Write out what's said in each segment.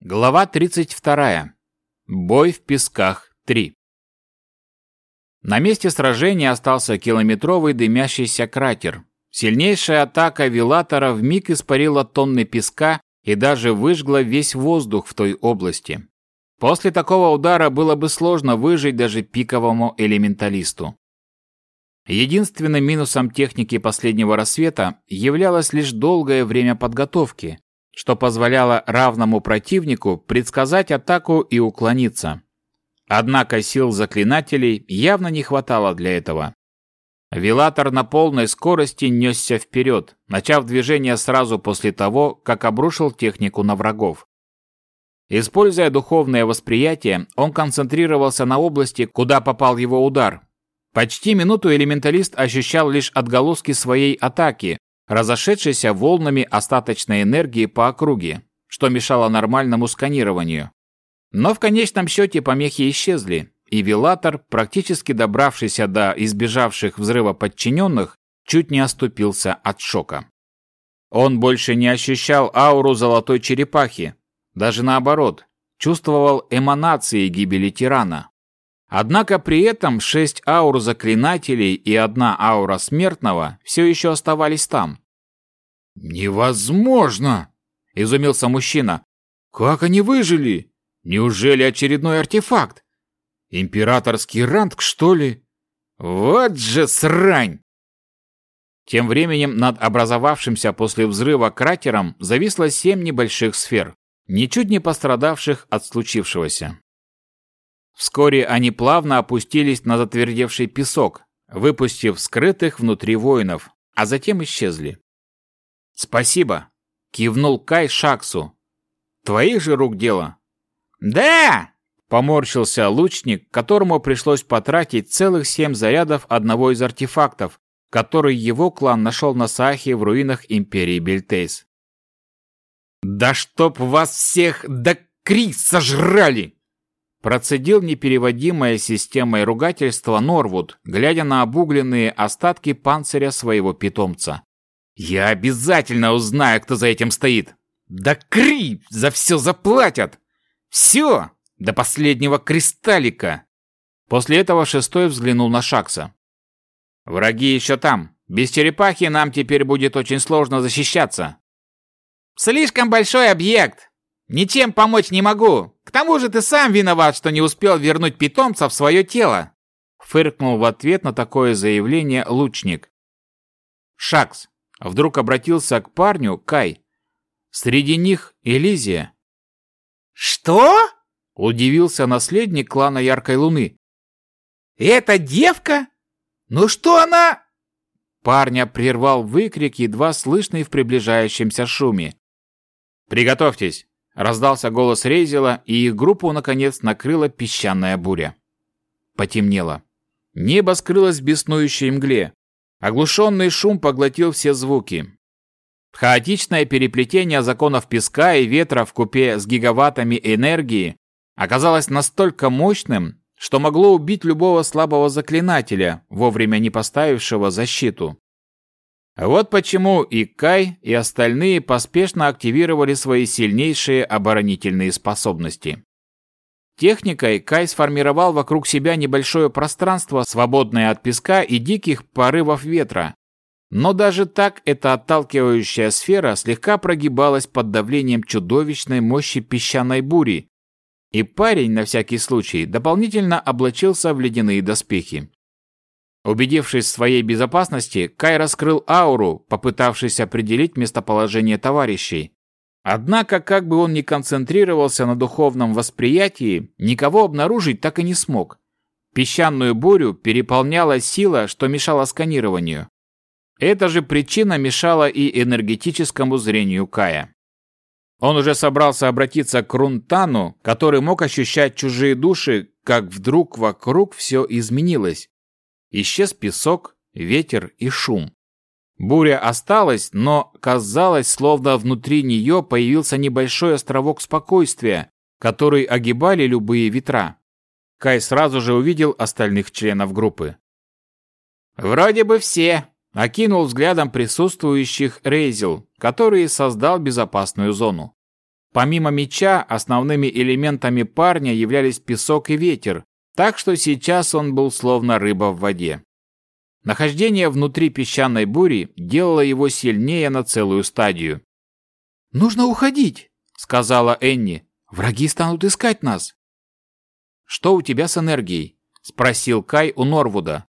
Глава 32. Бой в песках 3. На месте сражения остался километровый дымящийся кратер. Сильнейшая атака Вилатора вмиг испарила тонны песка и даже выжгла весь воздух в той области. После такого удара было бы сложно выжить даже пиковому элементалисту. Единственным минусом техники последнего рассвета являлось лишь долгое время подготовки, что позволяло равному противнику предсказать атаку и уклониться. Однако сил заклинателей явно не хватало для этого. Вилатор на полной скорости несся вперед, начав движение сразу после того, как обрушил технику на врагов. Используя духовное восприятие, он концентрировался на области, куда попал его удар. Почти минуту элементалист ощущал лишь отголоски своей атаки, разошедшейся волнами остаточной энергии по округе, что мешало нормальному сканированию. Но в конечном счете помехи исчезли, и Вилатор, практически добравшийся до избежавших взрыва подчиненных, чуть не оступился от шока. Он больше не ощущал ауру золотой черепахи, даже наоборот, чувствовал эманации гибели тирана. Однако при этом шесть аур заклинателей и одна аура смертного все еще оставались там. «Невозможно!» – изумился мужчина. «Как они выжили? Неужели очередной артефакт? Императорский ранг, что ли? Вот же срань!» Тем временем над образовавшимся после взрыва кратером зависло семь небольших сфер, ничуть не пострадавших от случившегося. Вскоре они плавно опустились на затвердевший песок, выпустив скрытых внутри воинов, а затем исчезли. «Спасибо!» — кивнул Кай Шаксу. «Твоих же рук дело?» «Да!» — поморщился лучник, которому пришлось потратить целых семь зарядов одного из артефактов, который его клан нашел на Сахе в руинах Империи Бельтейс. «Да чтоб вас всех до кри сожрали!» Процедил непереводимое системой ругательства Норвуд, глядя на обугленные остатки панциря своего питомца. «Я обязательно узнаю, кто за этим стоит! Да кри! За все заплатят! Все! До последнего кристаллика!» После этого шестой взглянул на Шакса. «Враги еще там. Без черепахи нам теперь будет очень сложно защищаться». «Слишком большой объект. Ничем помочь не могу. К тому же ты сам виноват, что не успел вернуть питомца в свое тело!» Фыркнул в ответ на такое заявление лучник. «Шакс!» Вдруг обратился к парню Кай. «Среди них Элизия». «Что?» Удивился наследник клана Яркой Луны. «Это девка? Ну что она...» Парня прервал выкрик, едва слышный в приближающемся шуме. «Приготовьтесь!» Раздался голос Рейзела, и их группу, наконец, накрыла песчаная буря. Потемнело. Небо скрылось в беснующей мгле. Оглушенный шум поглотил все звуки. Хаотичное переплетение законов песка и ветра в купе с гигаваттами энергии оказалось настолько мощным, что могло убить любого слабого заклинателя, вовремя не поставившего защиту. Вот почему и Кай, и остальные поспешно активировали свои сильнейшие оборонительные способности. Техникой Кай сформировал вокруг себя небольшое пространство, свободное от песка и диких порывов ветра. Но даже так эта отталкивающая сфера слегка прогибалась под давлением чудовищной мощи песчаной бури, и парень на всякий случай дополнительно облачился в ледяные доспехи. Убедившись в своей безопасности, Кай раскрыл ауру, попытавшись определить местоположение товарищей. Однако, как бы он ни концентрировался на духовном восприятии, никого обнаружить так и не смог. Песчаную бурю переполняла сила, что мешала сканированию. Эта же причина мешала и энергетическому зрению Кая. Он уже собрался обратиться к Рунтану, который мог ощущать чужие души, как вдруг вокруг все изменилось. Исчез песок, ветер и шум. Буря осталась, но казалось, словно внутри нее появился небольшой островок спокойствия, который огибали любые ветра. Кай сразу же увидел остальных членов группы. «Вроде бы все», — окинул взглядом присутствующих Рейзел, который создал безопасную зону. Помимо меча, основными элементами парня являлись песок и ветер, так что сейчас он был словно рыба в воде. Нахождение внутри песчаной бури делало его сильнее на целую стадию. «Нужно уходить», — сказала Энни. «Враги станут искать нас». «Что у тебя с энергией?» — спросил Кай у Норвуда.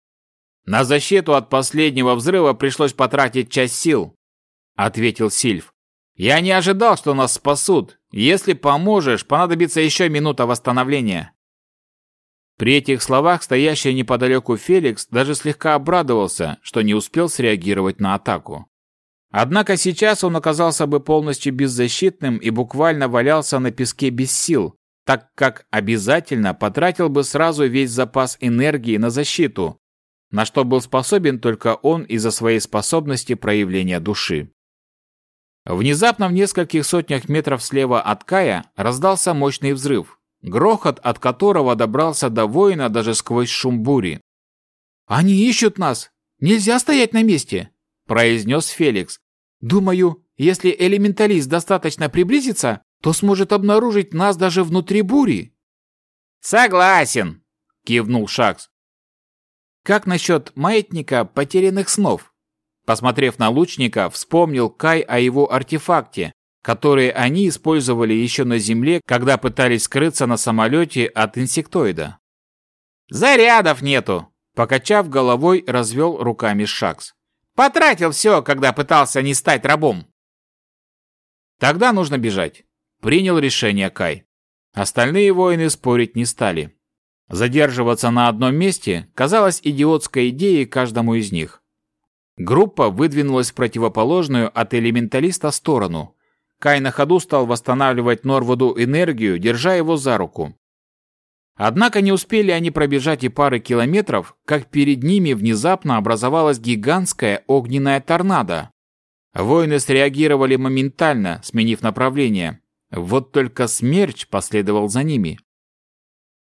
«На защиту от последнего взрыва пришлось потратить часть сил», — ответил Сильв. «Я не ожидал, что нас спасут. Если поможешь, понадобится еще минута восстановления». При этих словах стоящий неподалеку Феликс даже слегка обрадовался, что не успел среагировать на атаку. Однако сейчас он оказался бы полностью беззащитным и буквально валялся на песке без сил, так как обязательно потратил бы сразу весь запас энергии на защиту, на что был способен только он из-за своей способности проявления души. Внезапно в нескольких сотнях метров слева от Кая раздался мощный взрыв, грохот от которого добрался до воина даже сквозь шум бури. «Они ищут нас! Нельзя стоять на месте!» – произнес Феликс. «Думаю, если элементалист достаточно приблизится, то сможет обнаружить нас даже внутри бури. Согласен, кивнул Шакс. Как насчет маятника потерянных снов? Посмотрев на лучника, вспомнил Кай о его артефакте, который они использовали еще на Земле, когда пытались скрыться на самолете от инсектоида. «Зарядов нету!» Покачав головой, развел руками Шакс. «Потратил все, когда пытался не стать рабом!» «Тогда нужно бежать. Принял решение Кай. Остальные воины спорить не стали. Задерживаться на одном месте казалось идиотской идеей каждому из них. Группа выдвинулась в противоположную от элементалиста сторону. Кай на ходу стал восстанавливать Норвуду энергию, держа его за руку. Однако не успели они пробежать и пары километров, как перед ними внезапно образовалась гигантская огненная торнадо. Воины среагировали моментально, сменив направление. Вот только смерч последовал за ними.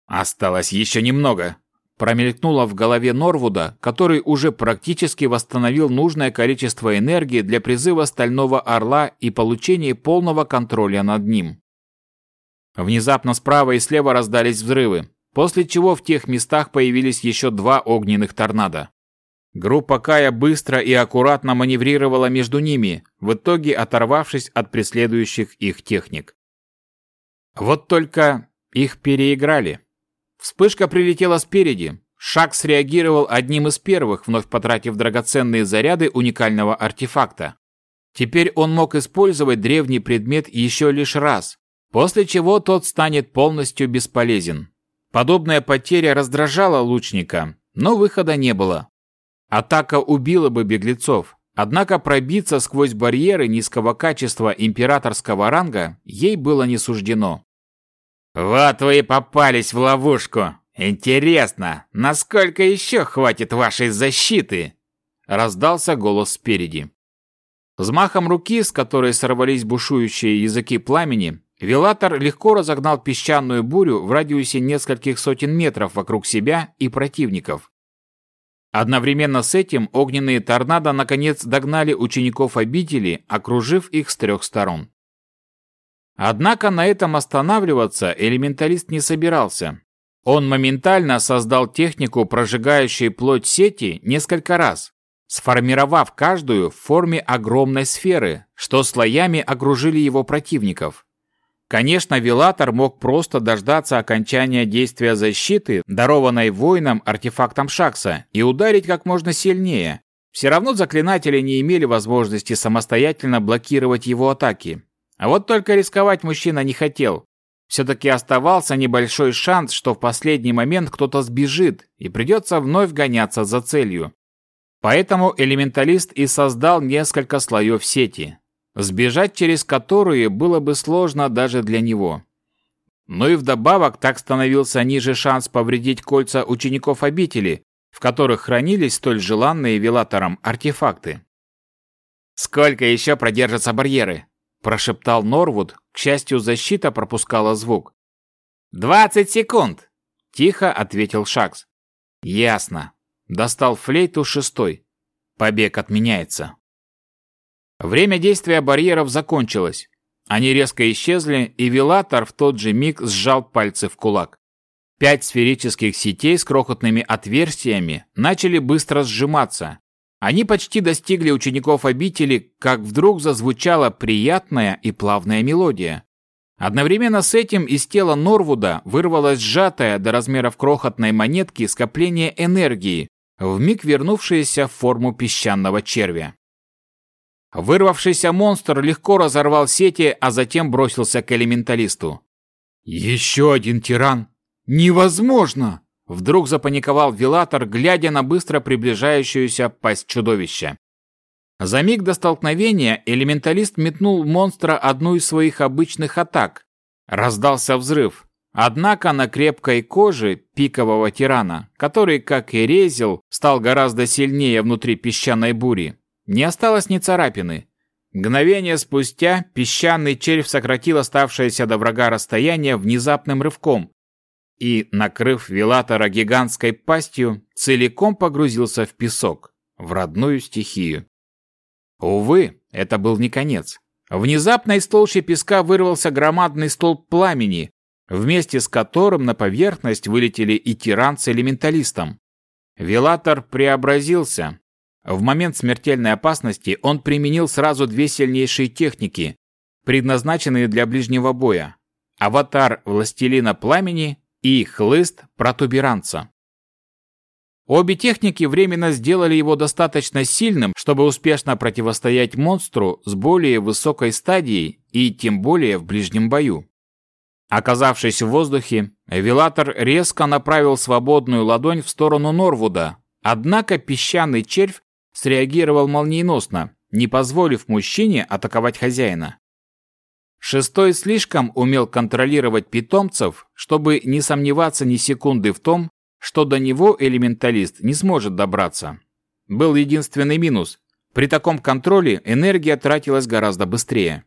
«Осталось еще немного», — промелькнуло в голове Норвуда, который уже практически восстановил нужное количество энергии для призыва Стального Орла и получения полного контроля над ним. Внезапно справа и слева раздались взрывы, после чего в тех местах появились еще два огненных торнадо. Группа Кая быстро и аккуратно маневрировала между ними, в итоге оторвавшись от преследующих их техник. Вот только их переиграли. Вспышка прилетела спереди. Шаг среагировал одним из первых, вновь потратив драгоценные заряды уникального артефакта. Теперь он мог использовать древний предмет еще лишь раз, после чего тот станет полностью бесполезен. Подобная потеря раздражала лучника, но выхода не было. Атака убила бы беглецов, однако пробиться сквозь барьеры низкого качества императорского ранга ей было не суждено. «Вот вы и попались в ловушку! Интересно, насколько еще хватит вашей защиты?» Раздался голос спереди. Взмахом руки, с которой сорвались бушующие языки пламени, Вилатор легко разогнал песчаную бурю в радиусе нескольких сотен метров вокруг себя и противников. Одновременно с этим огненные торнадо наконец догнали учеников обители, окружив их с трех сторон. Однако на этом останавливаться элементалист не собирался. Он моментально создал технику, прожигающей плоть сети, несколько раз, сформировав каждую в форме огромной сферы, что слоями окружили его противников. Конечно, Вилатор мог просто дождаться окончания действия защиты, дарованной воинам артефактом Шакса, и ударить как можно сильнее. Все равно заклинатели не имели возможности самостоятельно блокировать его атаки. А вот только рисковать мужчина не хотел. Все-таки оставался небольшой шанс, что в последний момент кто-то сбежит, и придется вновь гоняться за целью. Поэтому элементалист и создал несколько слоев сети сбежать через которые было бы сложно даже для него. Но и вдобавок так становился ниже шанс повредить кольца учеников обители, в которых хранились столь желанные велатором артефакты. «Сколько еще продержатся барьеры?» – прошептал Норвуд, к счастью, защита пропускала звук. «Двадцать секунд!» – тихо ответил Шакс. «Ясно». Достал флейту шестой. Побег отменяется. Время действия барьеров закончилось. Они резко исчезли, и Вилатор в тот же миг сжал пальцы в кулак. Пять сферических сетей с крохотными отверстиями начали быстро сжиматься. Они почти достигли учеников обители, как вдруг зазвучала приятная и плавная мелодия. Одновременно с этим из тела Норвуда вырвалось сжатое до размеров крохотной монетки скопление энергии, вмиг вернувшееся в форму песчаного червя. Вырвавшийся монстр легко разорвал сети, а затем бросился к элементалисту. «Еще один тиран! Невозможно!» Вдруг запаниковал Вилатор, глядя на быстро приближающуюся пасть чудовища. За миг до столкновения элементалист метнул в монстра одну из своих обычных атак. Раздался взрыв. Однако на крепкой коже пикового тирана, который, как и резил, стал гораздо сильнее внутри песчаной бури, не осталось ни царапины. Мгновение спустя песчаный червь сократил оставшееся до врага расстояние внезапным рывком и, накрыв Вилатора гигантской пастью, целиком погрузился в песок, в родную стихию. Увы, это был не конец. Внезапно из толщи песка вырвался громадный столб пламени, вместе с которым на поверхность вылетели и тиран с элементалистом. Вилатор преобразился, в момент смертельной опасности он применил сразу две сильнейшие техники, предназначенные для ближнего боя. Аватар Властелина Пламени и Хлыст Протуберанца. Обе техники временно сделали его достаточно сильным, чтобы успешно противостоять монстру с более высокой стадией и тем более в ближнем бою. Оказавшись в воздухе, Эвилатор резко направил свободную ладонь в сторону Норвуда, однако песчаный червь среагировал молниеносно, не позволив мужчине атаковать хозяина. Шестой слишком умел контролировать питомцев, чтобы не сомневаться ни секунды в том, что до него элементалист не сможет добраться. Был единственный минус. При таком контроле энергия тратилась гораздо быстрее.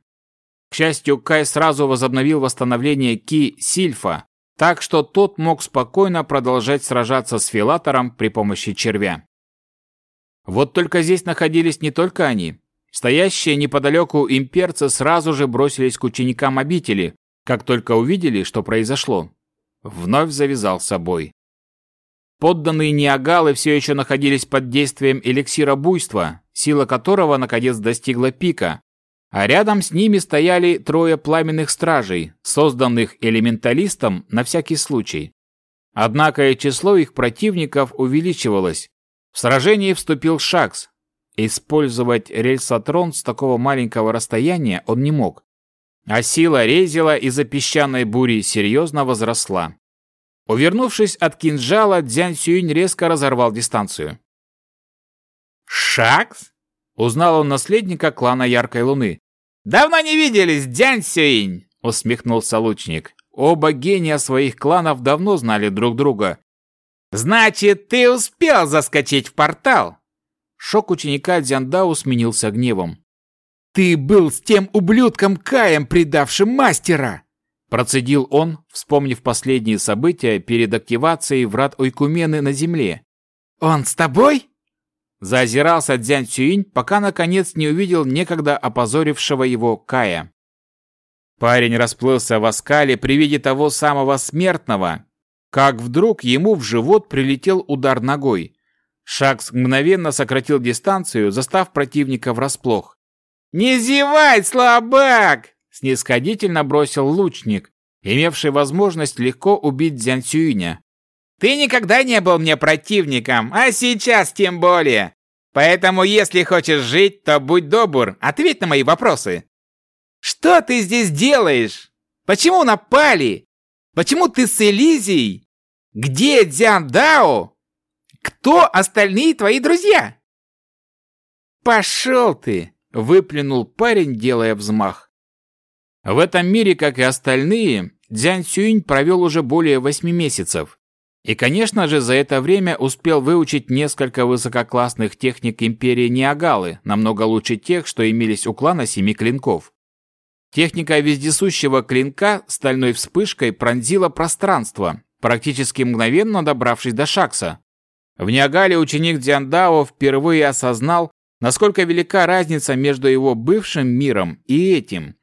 К счастью, Кай сразу возобновил восстановление Ки Сильфа, так что тот мог спокойно продолжать сражаться с Филатором при помощи червя. Вот только здесь находились не только они. Стоящие неподалеку имперцы сразу же бросились к ученикам обители, как только увидели, что произошло. Вновь завязался бой. Подданные Ниагалы все еще находились под действием эликсира буйства, сила которого наконец достигла пика, а рядом с ними стояли трое пламенных стражей, созданных элементалистом на всякий случай. Однако и число их противников увеличивалось, в сражении вступил Шакс. Использовать рельсотрон с такого маленького расстояния он не мог. А сила Резила из-за песчаной бури серьезно возросла. Увернувшись от кинжала, Дзянь Сюинь резко разорвал дистанцию. «Шакс?» — узнал он наследника клана Яркой Луны. «Давно не виделись, Дзянь Сюинь!» — усмехнулся лучник. Оба гения своих кланов давно знали друг друга, «Значит, ты успел заскочить в портал!» Шок ученика Дзяндау сменился гневом. «Ты был с тем ублюдком Каем, предавшим мастера!» Процедил он, вспомнив последние события перед активацией врат Ойкумены на земле. «Он с тобой?» Заозирался Дзянь Цюинь, пока наконец не увидел некогда опозорившего его Кая. Парень расплылся в оскале при виде того самого смертного, как вдруг ему в живот прилетел удар ногой. Шакс мгновенно сократил дистанцию, застав противника врасплох. «Не зевай, слабак!» – снисходительно бросил лучник, имевший возможность легко убить Дзян Цюиня. «Ты никогда не был мне противником, а сейчас тем более. Поэтому, если хочешь жить, то будь добр, ответь на мои вопросы. Что ты здесь делаешь? Почему напали? Почему ты с Элизией? Где Дзян Дао? Кто остальные твои друзья? Пошел ты, выплюнул парень, делая взмах. В этом мире, как и остальные, Дзян Сюинь провел уже более восьми месяцев. И, конечно же, за это время успел выучить несколько высококлассных техник Империи Ниагалы, намного лучше тех, что имелись у клана Семи Клинков. Техника вездесущего клинка стальной вспышкой пронзила пространство, практически мгновенно добравшись до Шакса. В Ниагале ученик Дзяндао впервые осознал, насколько велика разница между его бывшим миром и этим.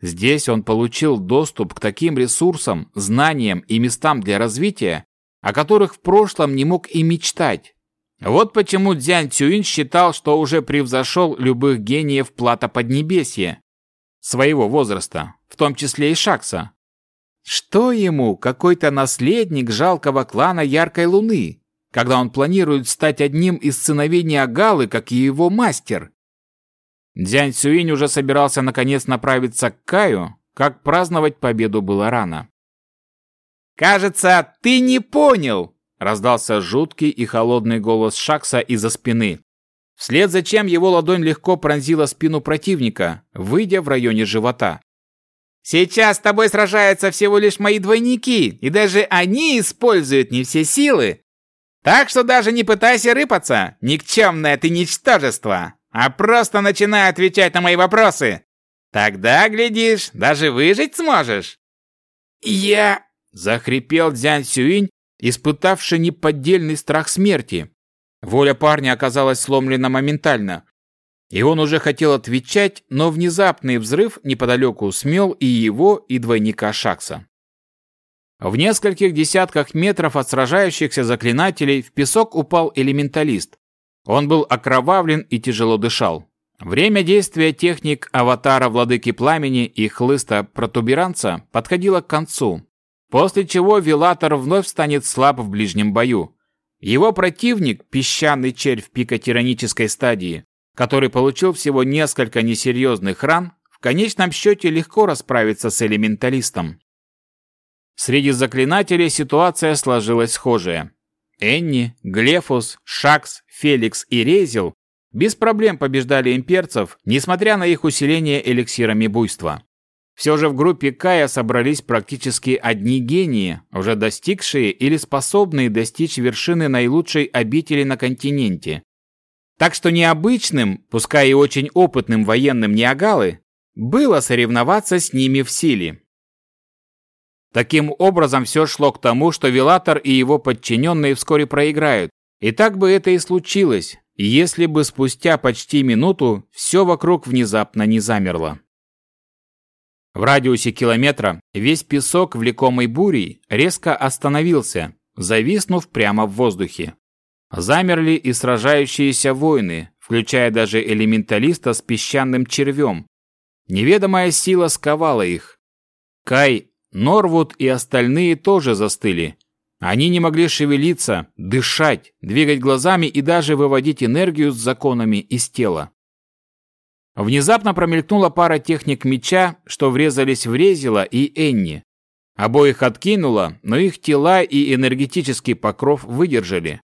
Здесь он получил доступ к таким ресурсам, знаниям и местам для развития, о которых в прошлом не мог и мечтать. Вот почему Дзянь Цюин считал, что уже превзошел любых гениев плата Поднебесья, своего возраста, в том числе и Шакса. Что ему какой-то наследник жалкого клана Яркой Луны, когда он планирует стать одним из сыновей Ниагалы, как и его мастер? Дзянь Цюинь уже собирался наконец направиться к Каю, как праздновать победу было рано. «Кажется, ты не понял!» – раздался жуткий и холодный голос Шакса из-за спины. Вслед за чем его ладонь легко пронзила спину противника, выйдя в районе живота. «Сейчас с тобой сражаются всего лишь мои двойники, и даже они используют не все силы. Так что даже не пытайся рыпаться, никчемное ты ничтожество, а просто начинай отвечать на мои вопросы. Тогда, глядишь, даже выжить сможешь». «Я...» – захрипел Дзянь Сюинь, испытавший неподдельный страх смерти. Воля парня оказалась сломлена моментально. И он уже хотел отвечать, но внезапный взрыв неподалеку смел и его, и двойника Шакса. В нескольких десятках метров от сражающихся заклинателей в песок упал элементалист. Он был окровавлен и тяжело дышал. Время действия техник аватара Владыки Пламени и хлыста протуберанца подходило к концу, после чего Вилатор вновь станет слаб в ближнем бою. Его противник, песчаный червь пика тиранической стадии, который получил всего несколько несерьезных ран, в конечном счете легко расправится с элементалистом. Среди заклинателей ситуация сложилась схожая. Энни, Глефус, Шакс, Феликс и Резил без проблем побеждали имперцев, несмотря на их усиление эликсирами буйства. Все же в группе Кая собрались практически одни гении, уже достигшие или способные достичь вершины наилучшей обители на континенте. Так что необычным, пускай и очень опытным военным Ниагалы, было соревноваться с ними в силе. Таким образом, все шло к тому, что Вилатор и его подчиненные вскоре проиграют. И так бы это и случилось, если бы спустя почти минуту все вокруг внезапно не замерло. В радиусе километра весь песок, влекомый бурей, резко остановился, зависнув прямо в воздухе. Замерли и сражающиеся воины, включая даже элементалиста с песчаным червем. Неведомая сила сковала их. Кай, Норвуд и остальные тоже застыли. Они не могли шевелиться, дышать, двигать глазами и даже выводить энергию с законами из тела. Внезапно промелькнула пара техник меча, что врезались в Резила и Энни. Обоих откинуло, но их тела и энергетический покров выдержали.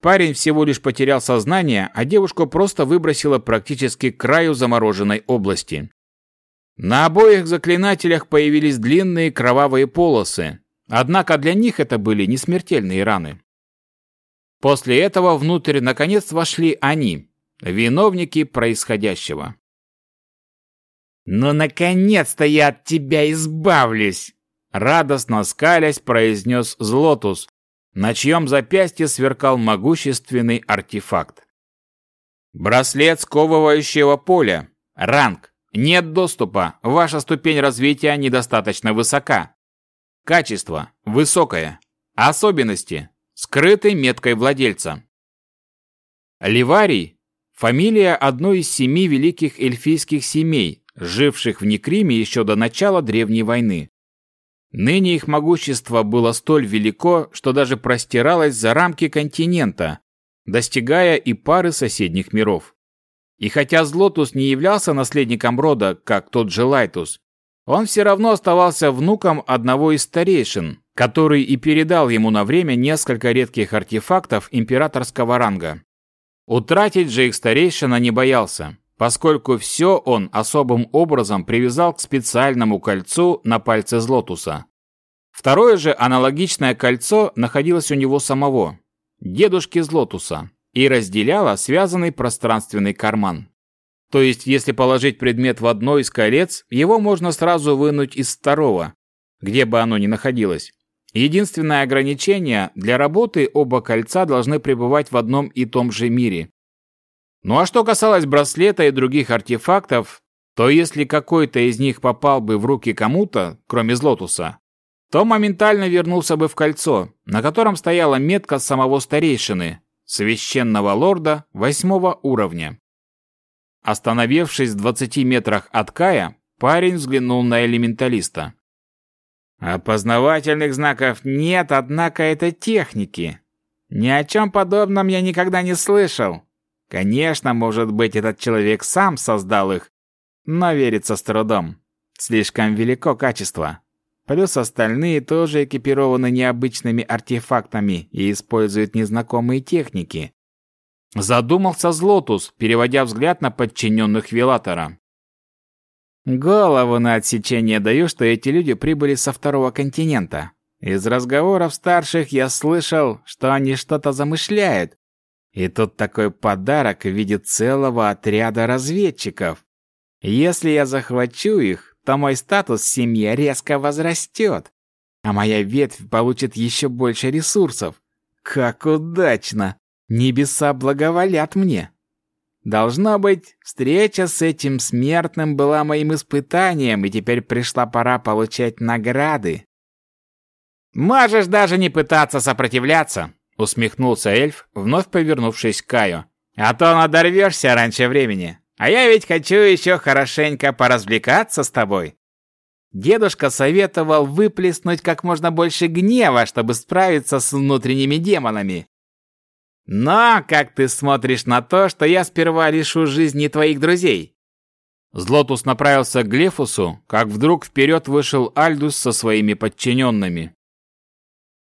Парень всего лишь потерял сознание, а девушку просто выбросило практически к краю замороженной области. На обоих заклинателях появились длинные кровавые полосы, однако для них это были не смертельные раны. После этого внутрь наконец вошли они, виновники происходящего. «Ну, наконец-то я от тебя избавлюсь!» Радостно скалясь, произнес Злотус, на чьем запястье сверкал могущественный артефакт. Браслет сковывающего поля. Ранг. Нет доступа. Ваша ступень развития недостаточно высока. Качество. Высокое. Особенности. Скрытой меткой владельца. Ливарий Фамилия одной из семи великих эльфийских семей, живших в Некриме еще до начала Древней войны. Ныне их могущество было столь велико, что даже простиралось за рамки континента, достигая и пары соседних миров. И хотя Злотус не являлся наследником рода, как тот же Лайтус, он все равно оставался внуком одного из старейшин, который и передал ему на время несколько редких артефактов императорского ранга. Утратить же их старейшина не боялся, поскольку все он особым образом привязал к специальному кольцу на пальце Злотуса. Второе же аналогичное кольцо находилось у него самого, дедушки Злотуса, и разделяло связанный пространственный карман. То есть, если положить предмет в одно из колец, его можно сразу вынуть из второго, где бы оно ни находилось. Единственное ограничение – для работы оба кольца должны пребывать в одном и том же мире. Ну а что касалось браслета и других артефактов, то если какой-то из них попал бы в руки кому-то, кроме Злотуса, то моментально вернулся бы в кольцо, на котором стояла метка самого старейшины, священного лорда восьмого уровня. Остановившись в 20 метрах от Кая, парень взглянул на элементалиста. «Опознавательных знаков нет, однако это техники. Ни о чем подобном я никогда не слышал. Конечно, может быть, этот человек сам создал их, но верится с трудом. Слишком велико качество. Плюс остальные тоже экипированы необычными артефактами и используют незнакомые техники. Задумался Злотус, переводя взгляд на подчиненных Вилатора. Голову на отсечение даю, что эти люди прибыли со второго континента. Из разговоров старших я слышал, что они что-то замышляют. И тут такой подарок в виде целого отряда разведчиков. Если я захвачу их, то мой статус в семье резко возрастет, а моя ветвь получит еще больше ресурсов. Как удачно! Небеса благоволят мне. Должно быть, встреча с этим смертным была моим испытанием, и теперь пришла пора получать награды. «Можешь даже не пытаться сопротивляться», — усмехнулся эльф, вновь повернувшись к Каю. «А то надорвешься раньше времени. А я ведь хочу еще хорошенько поразвлекаться с тобой. Дедушка советовал выплеснуть как можно больше гнева, чтобы справиться с внутренними демонами. Но как ты смотришь на то, что я сперва лишу жизни твоих друзей? Злотус направился к Глефусу, как вдруг вперед вышел Альдус со своими подчиненными.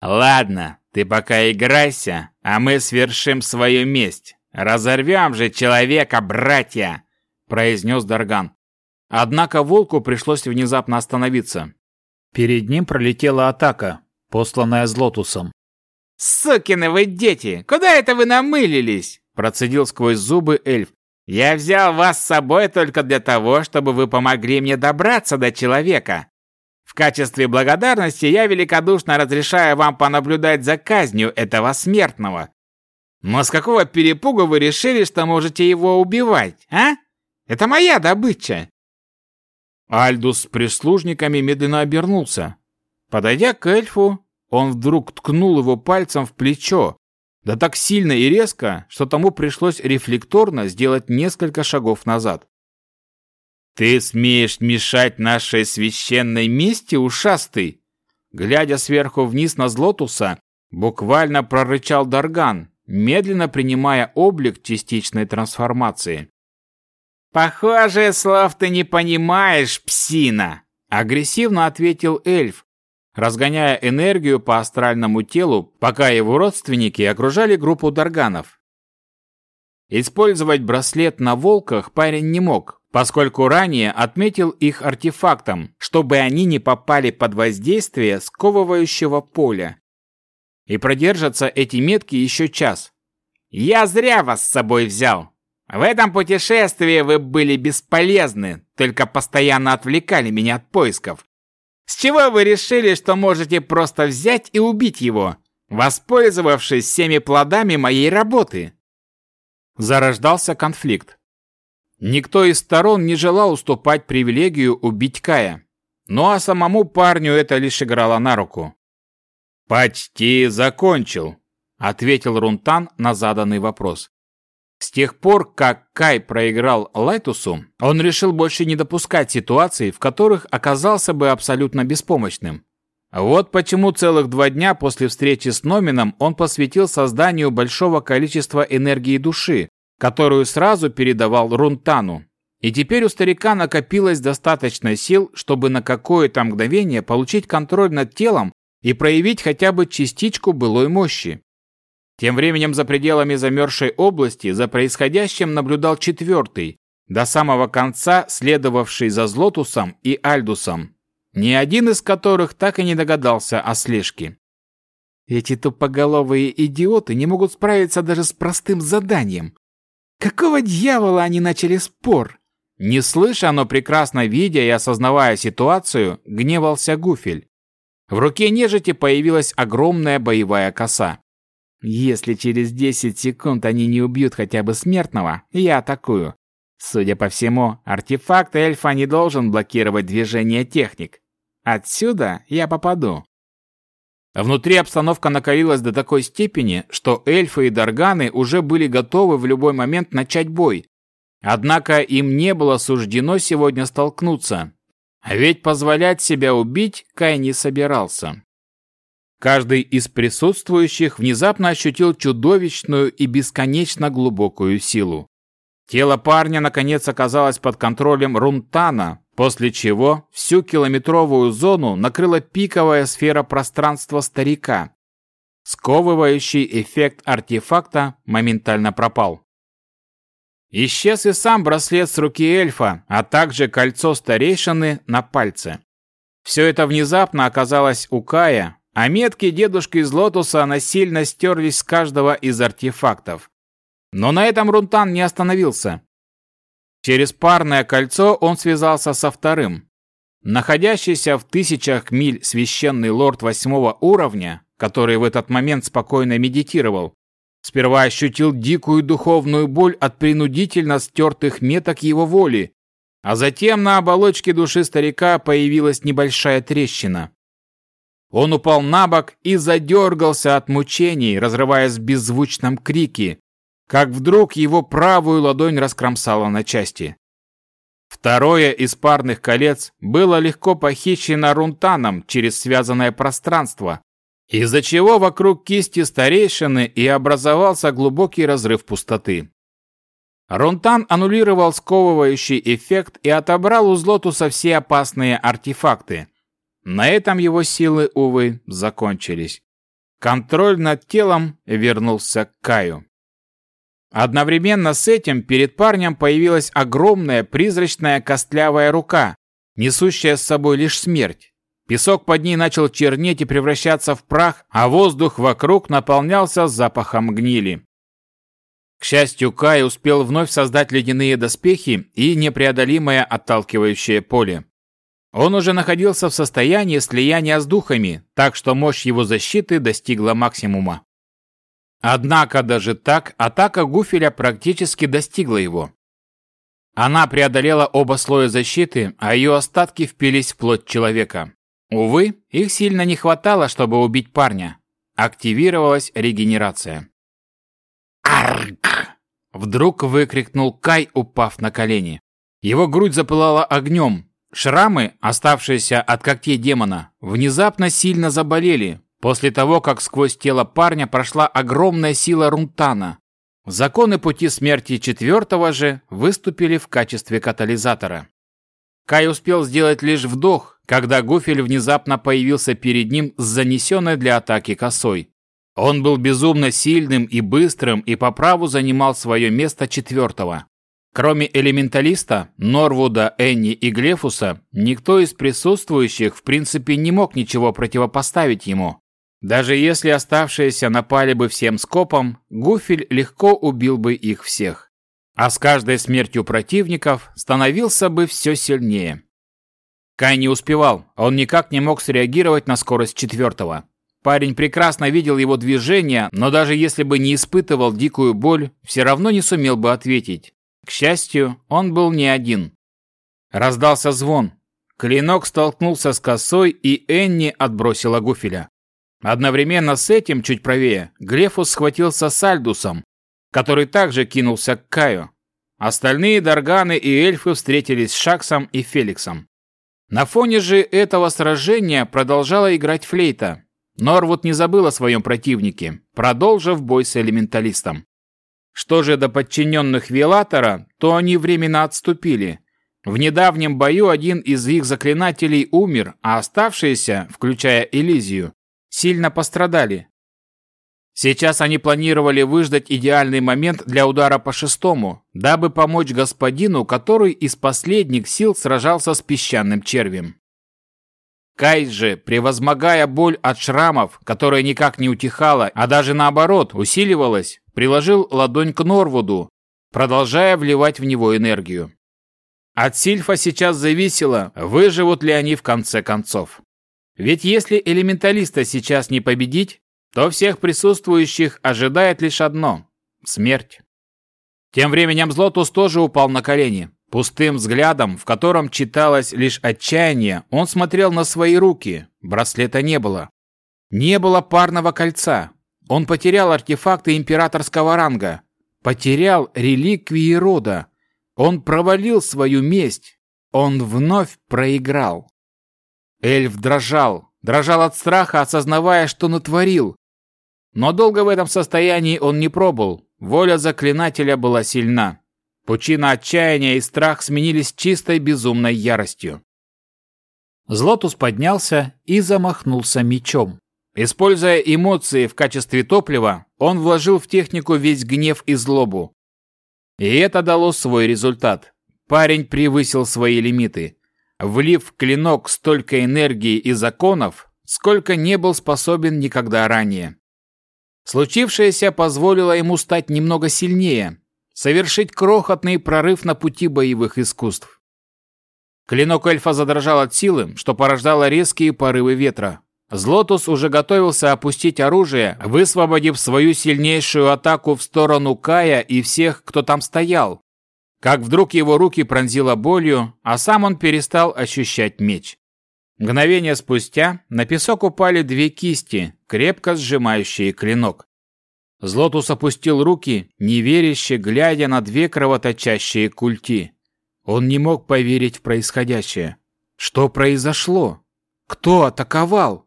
«Ладно, ты пока играйся, а мы свершим свою месть. Разорвем же человека, братья!» Произнес Дарган. Однако волку пришлось внезапно остановиться. Перед ним пролетела атака, посланная Злотусом. «Сукины вы дети! Куда это вы намылились?» Процедил сквозь зубы эльф. «Я взял вас с собой только для того, чтобы вы помогли мне добраться до человека. В качестве благодарности я великодушно разрешаю вам понаблюдать за казнью этого смертного. Но с какого перепугу вы решили, что можете его убивать, а?» Это моя добыча!» Альдус с прислужниками медленно обернулся. Подойдя к эльфу, он вдруг ткнул его пальцем в плечо, да так сильно и резко, что тому пришлось рефлекторно сделать несколько шагов назад. «Ты смеешь мешать нашей священной мести, ушастый?» Глядя сверху вниз на Злотуса, буквально прорычал Дарган, медленно принимая облик частичной трансформации. «Похоже, слов ты не понимаешь, псина!» — агрессивно ответил эльф, разгоняя энергию по астральному телу, пока его родственники окружали группу дарганов. Использовать браслет на волках парень не мог, поскольку ранее отметил их артефактом, чтобы они не попали под воздействие сковывающего поля. И продержатся эти метки еще час. «Я зря вас с собой взял!» В этом путешествии вы были бесполезны, только постоянно отвлекали меня от поисков. С чего вы решили, что можете просто взять и убить его, воспользовавшись всеми плодами моей работы? Зарождался конфликт. Никто из сторон не желал уступать привилегию убить Кая. Ну а самому парню это лишь играло на руку. «Почти закончил», — ответил Рунтан на заданный вопрос. С тех пор, как Кай проиграл Лайтусу, он решил больше не допускать ситуаций, в которых оказался бы абсолютно беспомощным. Вот почему целых два дня после встречи с Номином он посвятил созданию большого количества энергии души, которую сразу передавал Рунтану. И теперь у старика накопилось достаточно сил, чтобы на какое-то мгновение получить контроль над телом и проявить хотя бы частичку былой мощи. Тем временем за пределами замерзшей области за происходящим наблюдал четвертый, до самого конца следовавший за Злотусом и Альдусом, ни один из которых так и не догадался о слежке. Эти тупоголовые идиоты не могут справиться даже с простым заданием. Какого дьявола они начали спор? Не слыша, но прекрасно видя и осознавая ситуацию, гневался Гуфель. В руке нежити появилась огромная боевая коса. Если через 10 секунд они не убьют хотя бы смертного, я атакую. Судя по всему, артефакт эльфа не должен блокировать движение техник. Отсюда я попаду. Внутри обстановка накалилась до такой степени, что эльфы и дарганы уже были готовы в любой момент начать бой. Однако им не было суждено сегодня столкнуться. А ведь позволять себя убить Кай не собирался. Каждый из присутствующих внезапно ощутил чудовищную и бесконечно глубокую силу. Тело парня наконец оказалось под контролем Рунтана, после чего всю километровую зону накрыла пиковая сфера пространства старика. Сковывающий эффект артефакта моментально пропал. Исчез и сам браслет с руки эльфа, а также кольцо старейшины на пальце. Все это внезапно оказалось у Кая, а метки дедушки из лотуса насильно стерлись с каждого из артефактов. Но на этом Рунтан не остановился. Через парное кольцо он связался со вторым. Находящийся в тысячах миль священный лорд восьмого уровня, который в этот момент спокойно медитировал, сперва ощутил дикую духовную боль от принудительно стертых меток его воли, а затем на оболочке души старика появилась небольшая трещина. Он упал на бок и задергался от мучений, разрываясь в беззвучном крике, как вдруг его правую ладонь раскромсала на части. Второе из парных колец было легко похищено Рунтаном через связанное пространство, из-за чего вокруг кисти старейшины и образовался глубокий разрыв пустоты. Рунтан аннулировал сковывающий эффект и отобрал у Злотуса все опасные артефакты. На этом его силы, увы, закончились. Контроль над телом вернулся к Каю. Одновременно с этим перед парнем появилась огромная призрачная костлявая рука, несущая с собой лишь смерть. Песок под ней начал чернеть и превращаться в прах, а воздух вокруг наполнялся запахом гнили. К счастью, Кай успел вновь создать ледяные доспехи и непреодолимое отталкивающее поле. Он уже находился в состоянии слияния с духами, так что мощь его защиты достигла максимума. Однако даже так атака Гуфеля практически достигла его. Она преодолела оба слоя защиты, а ее остатки впились в плоть человека. Увы, их сильно не хватало, чтобы убить парня. Активировалась регенерация. «Арк!» Вдруг выкрикнул Кай, упав на колени. Его грудь запылала огнем. Шрамы, оставшиеся от когтей демона, внезапно сильно заболели, после того, как сквозь тело парня прошла огромная сила Рунтана. Законы пути смерти четвертого же выступили в качестве катализатора. Кай успел сделать лишь вдох, когда Гуфель внезапно появился перед ним с занесенной для атаки косой. Он был безумно сильным и быстрым и по праву занимал свое место четвертого. Кроме элементалиста, Норвуда, Энни и Глефуса, никто из присутствующих в принципе не мог ничего противопоставить ему. Даже если оставшиеся напали бы всем скопом, Гуфель легко убил бы их всех. А с каждой смертью противников становился бы все сильнее. Кай не успевал, он никак не мог среагировать на скорость четвертого. Парень прекрасно видел его движения, но даже если бы не испытывал дикую боль, все равно не сумел бы ответить. К счастью, он был не один. Раздался звон. Клинок столкнулся с косой, и Энни отбросила Гуфеля. Одновременно с этим, чуть правее, Грефус схватился с Альдусом, который также кинулся к Каю. Остальные Дарганы и эльфы встретились с Шаксом и Феликсом. На фоне же этого сражения продолжала играть флейта. Норвуд не забыл о своем противнике, продолжив бой с элементалистом. Что же до подчиненных Велатора, то они временно отступили. В недавнем бою один из их заклинателей умер, а оставшиеся, включая Элизию, сильно пострадали. Сейчас они планировали выждать идеальный момент для удара по шестому, дабы помочь господину, который из последних сил сражался с песчаным червем. Кай же, превозмогая боль от шрамов, которая никак не утихала, а даже наоборот усиливалась, приложил ладонь к Норвуду, продолжая вливать в него энергию. От Сильфа сейчас зависело, выживут ли они в конце концов. Ведь если элементалиста сейчас не победить, то всех присутствующих ожидает лишь одно – смерть. Тем временем Злотус тоже упал на колени. Пустым взглядом, в котором читалось лишь отчаяние, он смотрел на свои руки. Браслета не было. Не было парного кольца. Он потерял артефакты императорского ранга. Потерял реликвии рода. Он провалил свою месть. Он вновь проиграл. Эльф дрожал. Дрожал от страха, осознавая, что натворил. Но долго в этом состоянии он не пробыл. Воля заклинателя была сильна. Пучина отчаяния и страх сменились чистой безумной яростью. Злотус поднялся и замахнулся мечом. Используя эмоции в качестве топлива, он вложил в технику весь гнев и злобу. И это дало свой результат. Парень превысил свои лимиты, влив в клинок столько энергии и законов, сколько не был способен никогда ранее. Случившееся позволило ему стать немного сильнее, совершить крохотный прорыв на пути боевых искусств. Клинок эльфа задрожал от силы, что порождало резкие порывы ветра. Злотус уже готовился опустить оружие, высвободив свою сильнейшую атаку в сторону Кая и всех, кто там стоял. Как вдруг его руки пронзило болью, а сам он перестал ощущать меч. Мгновение спустя на песок упали две кисти, крепко сжимающие клинок. Злотус опустил руки, неверяще глядя на две кровоточащие культи. Он не мог поверить в происходящее. Что произошло? Кто атаковал?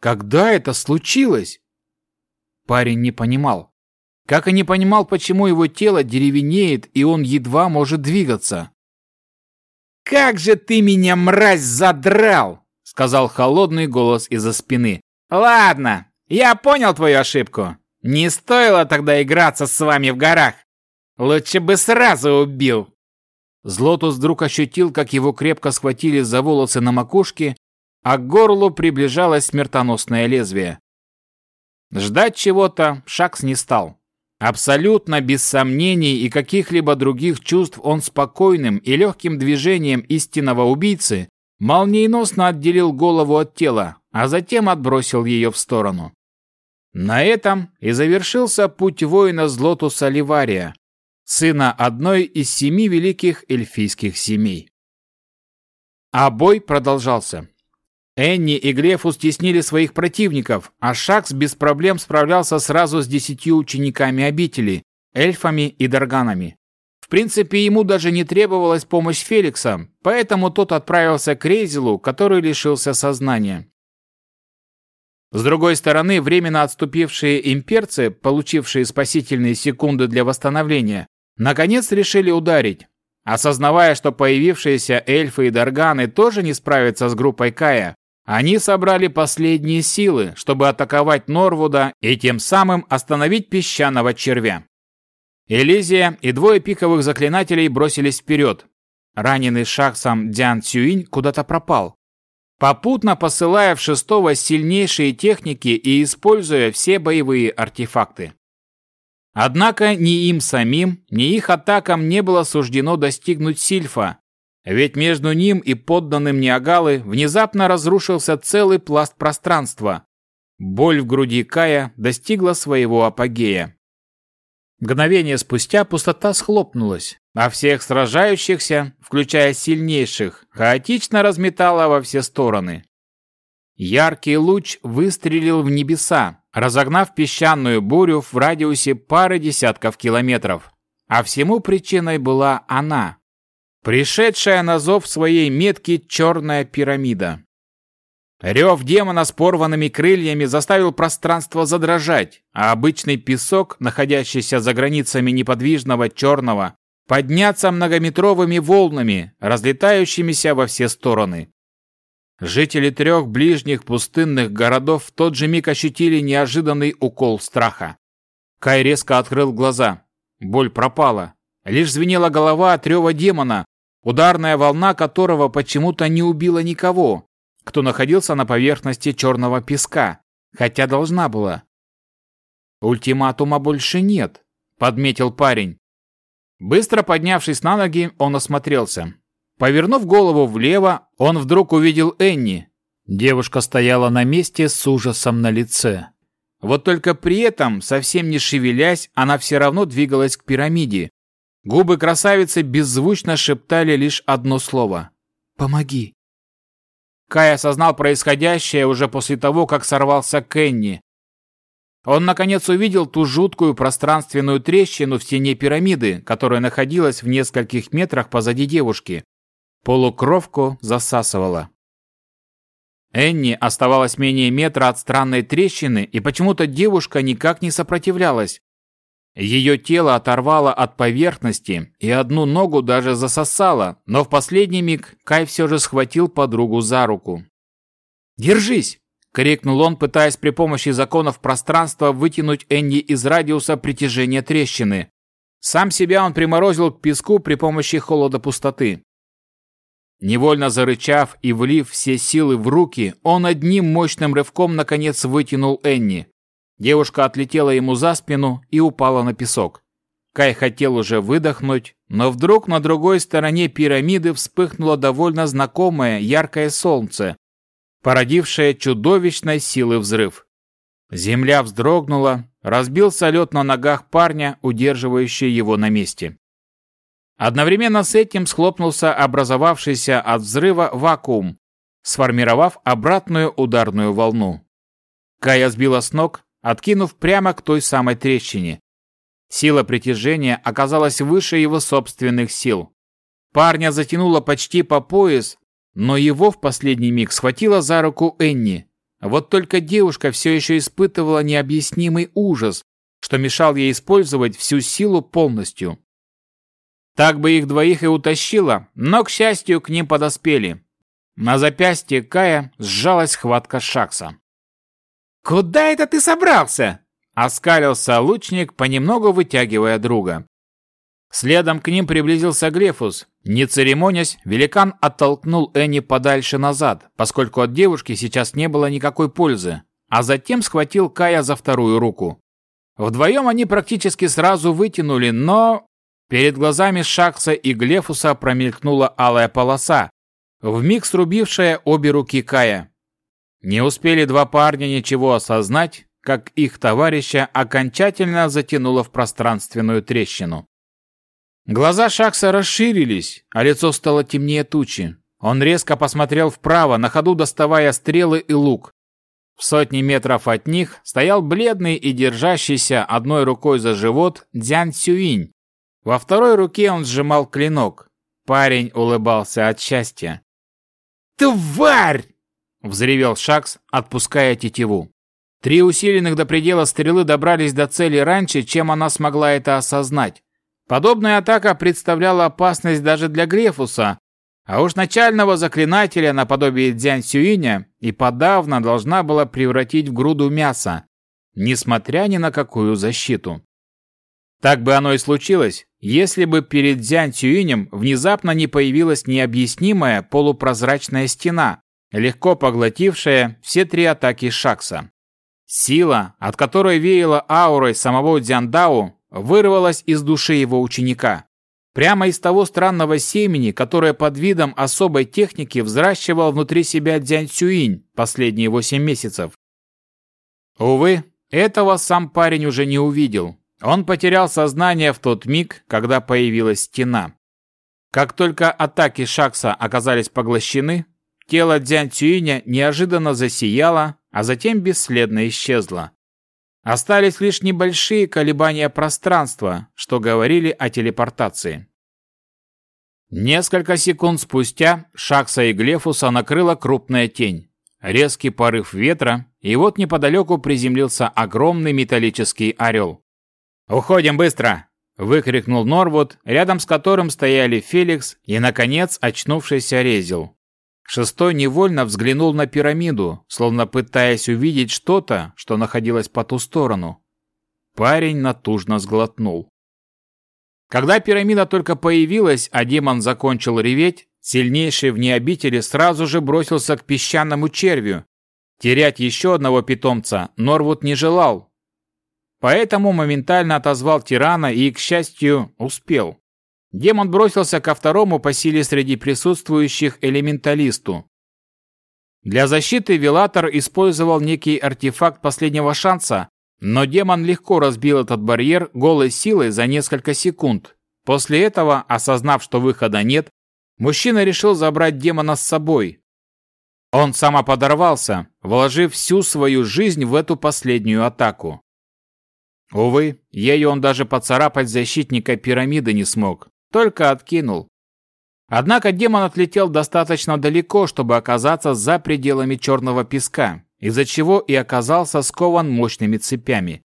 Когда это случилось? Парень не понимал. Как и не понимал, почему его тело деревенеет, и он едва может двигаться. «Как же ты меня, мразь, задрал!» — сказал холодный голос из-за спины. «Ладно, я понял твою ошибку. Не стоило тогда играться с вами в горах. Лучше бы сразу убил. Злотус вдруг ощутил, как его крепко схватили за волосы на макушке, а к горлу приближалось смертоносное лезвие. Ждать чего-то Шакс не стал. Абсолютно без сомнений и каких-либо других чувств он спокойным и легким движением истинного убийцы молниеносно отделил голову от тела, а затем отбросил ее в сторону. На этом и завершился путь воина Злотуса Ливария, сына одной из семи великих эльфийских семей. А бой продолжался. Энни и Глефус стеснили своих противников, а Шакс без проблем справлялся сразу с десятью учениками обители, эльфами и дарганами. В принципе, ему даже не требовалась помощь Феликса, поэтому тот отправился к Рейзелу, который лишился сознания. С другой стороны, временно отступившие имперцы, получившие спасительные секунды для восстановления, наконец решили ударить. Осознавая, что появившиеся эльфы и дарганы тоже не справятся с группой Кая, они собрали последние силы, чтобы атаковать Норвуда и тем самым остановить песчаного червя. Элизия и двое пиковых заклинателей бросились вперед. Раненый шахсом Дзян Цюинь куда-то пропал попутно посылая в шестого сильнейшие техники и используя все боевые артефакты. Однако ни им самим, ни их атакам не было суждено достигнуть Сильфа, ведь между ним и подданным Ниагалы внезапно разрушился целый пласт пространства. Боль в груди Кая достигла своего апогея. Мгновение спустя пустота схлопнулась, а всех сражающихся, включая сильнейших, хаотично разметало во все стороны. Яркий луч выстрелил в небеса, разогнав песчаную бурю в радиусе пары десятков километров. А всему причиной была она, пришедшая на зов своей метки черная пирамида. Рев демона с порванными крыльями заставил пространство задрожать, а обычный песок, находящийся за границами неподвижного черного, подняться многометровыми волнами, разлетающимися во все стороны. Жители трех ближних пустынных городов в тот же миг ощутили неожиданный укол страха. Кай резко открыл глаза. Боль пропала. Лишь звенела голова от рева демона, ударная волна которого почему-то не убила никого, кто находился на поверхности черного песка, хотя должна была. «Ультиматума больше нет», — подметил парень. Быстро поднявшись на ноги, он осмотрелся. Повернув голову влево, он вдруг увидел Энни. Девушка стояла на месте с ужасом на лице. Вот только при этом, совсем не шевелясь, она все равно двигалась к пирамиде, Губы красавицы беззвучно шептали лишь одно слово «Помоги». Кай осознал происходящее уже после того, как сорвался Кенни. Он, наконец, увидел ту жуткую пространственную трещину в стене пирамиды, которая находилась в нескольких метрах позади девушки. Полукровку засасывала. Энни оставалась менее метра от странной трещины, и почему-то девушка никак не сопротивлялась. Ее тело оторвало от поверхности, и одну ногу даже засосало, но в последний миг Кай все же схватил подругу за руку. «Держись!» — крикнул он, пытаясь при помощи законов пространства вытянуть Энни из радиуса притяжения трещины. Сам себя он приморозил к песку при помощи холода пустоты. Невольно зарычав и влив все силы в руки, он одним мощным рывком наконец вытянул Энни. Девушка отлетела ему за спину и упала на песок. Кай хотел уже выдохнуть, но вдруг на другой стороне пирамиды вспыхнуло довольно знакомое яркое солнце, породившее чудовищной силы взрыв. Земля вздрогнула, разбился лед на ногах парня, удерживающий его на месте. Одновременно с этим схлопнулся образовавшийся от взрыва вакуум, сформировав обратную ударную волну. Кая сбила с ног, откинув прямо к той самой трещине. Сила притяжения оказалась выше его собственных сил. Парня затянуло почти по пояс, но его в последний миг схватила за руку Энни. Вот только девушка все еще испытывала необъяснимый ужас, что мешал ей использовать всю силу полностью. Так бы их двоих и утащило, но, к счастью, к ним подоспели. На запястье Кая сжалась хватка Шакса. «Куда это ты собрался?» — оскалился лучник, понемногу вытягивая друга. Следом к ним приблизился Глефус. Не церемонясь, великан оттолкнул Энни подальше назад, поскольку от девушки сейчас не было никакой пользы, а затем схватил Кая за вторую руку. Вдвоем они практически сразу вытянули, но... Перед глазами Шакса и Глефуса промелькнула алая полоса, вмиг срубившая обе руки Кая. Не успели два парня ничего осознать, как их товарища окончательно затянуло в пространственную трещину. Глаза Шакса расширились, а лицо стало темнее тучи. Он резко посмотрел вправо, на ходу доставая стрелы и лук. В сотни метров от них стоял бледный и держащийся одной рукой за живот Дзян Цюинь. Во второй руке он сжимал клинок. Парень улыбался от счастья. «Тварь!» Взревел Шакс, отпуская тетиву. Три усиленных до предела стрелы добрались до цели раньше, чем она смогла это осознать. Подобная атака представляла опасность даже для Грефуса, а уж начального заклинателя наподобие Дзянь Сюиня и подавно должна была превратить в груду мяса, несмотря ни на какую защиту. Так бы оно и случилось, если бы перед Дзянь Сюинем внезапно не появилась необъяснимая полупрозрачная стена, легко поглотившая все три атаки Шакса. Сила, от которой веяло аурой самого Дзяндау, вырвалась из души его ученика. Прямо из того странного семени, которое под видом особой техники взращивал внутри себя Дзянь Цюинь последние восемь месяцев. Увы, этого сам парень уже не увидел. Он потерял сознание в тот миг, когда появилась стена. Как только атаки Шакса оказались поглощены, Тело Дзян Цюиня неожиданно засияло, а затем бесследно исчезло. Остались лишь небольшие колебания пространства, что говорили о телепортации. Несколько секунд спустя Шакса и Глефуса накрыла крупная тень. Резкий порыв ветра, и вот неподалеку приземлился огромный металлический орел. «Уходим быстро!» – выкрикнул Норвуд, рядом с которым стояли Феликс и, наконец, очнувшийся Резил. Шестой невольно взглянул на пирамиду, словно пытаясь увидеть что-то, что находилось по ту сторону. Парень натужно сглотнул. Когда пирамида только появилась, а демон закончил реветь, сильнейший в необители сразу же бросился к песчаному червю. Терять еще одного питомца Норвуд не желал. Поэтому моментально отозвал тирана и, к счастью, успел. Демон бросился ко второму по силе среди присутствующих элементалисту. Для защиты Вилатор использовал некий артефакт последнего шанса, но демон легко разбил этот барьер голой силой за несколько секунд, После этого, осознав, что выхода нет, мужчина решил забрать демона с собой. Он самоподорвался, вложив всю свою жизнь в эту последнюю атаку. Увы, ею он даже поцарапать защитника пирамиды не смог, только откинул. Однако демон отлетел достаточно далеко, чтобы оказаться за пределами черного песка, из-за чего и оказался скован мощными цепями.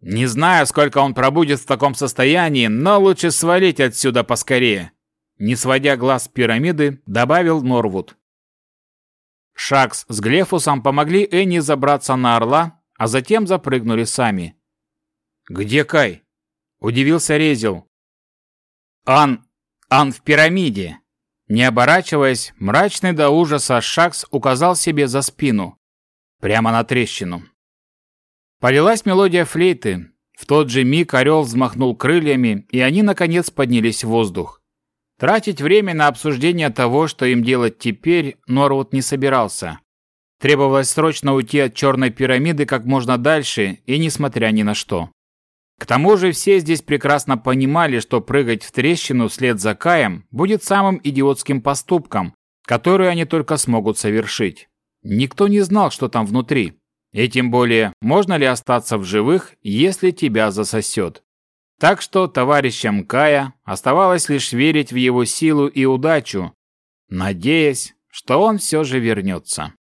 Не знаю, сколько он пробудет в таком состоянии, но лучше свалить отсюда поскорее. Не сводя глаз с пирамиды, добавил Норвуд. Шакс с Глефусом помогли Энни забраться на орла, а затем запрыгнули сами. «Где Кай?» – удивился Резил. «Ан... Ан в пирамиде!» Не оборачиваясь, мрачный до ужаса Шакс указал себе за спину. Прямо на трещину. Полилась мелодия флейты. В тот же миг орел взмахнул крыльями, и они, наконец, поднялись в воздух. Тратить время на обсуждение того, что им делать теперь, Норвуд не собирался. Требовалось срочно уйти от черной пирамиды как можно дальше, и несмотря ни на что. К тому же все здесь прекрасно понимали, что прыгать в трещину вслед за Каем будет самым идиотским поступком, который они только смогут совершить. Никто не знал, что там внутри. И тем более, можно ли остаться в живых, если тебя засосет. Так что товарищам Кая оставалось лишь верить в его силу и удачу, надеясь, что он все же вернется.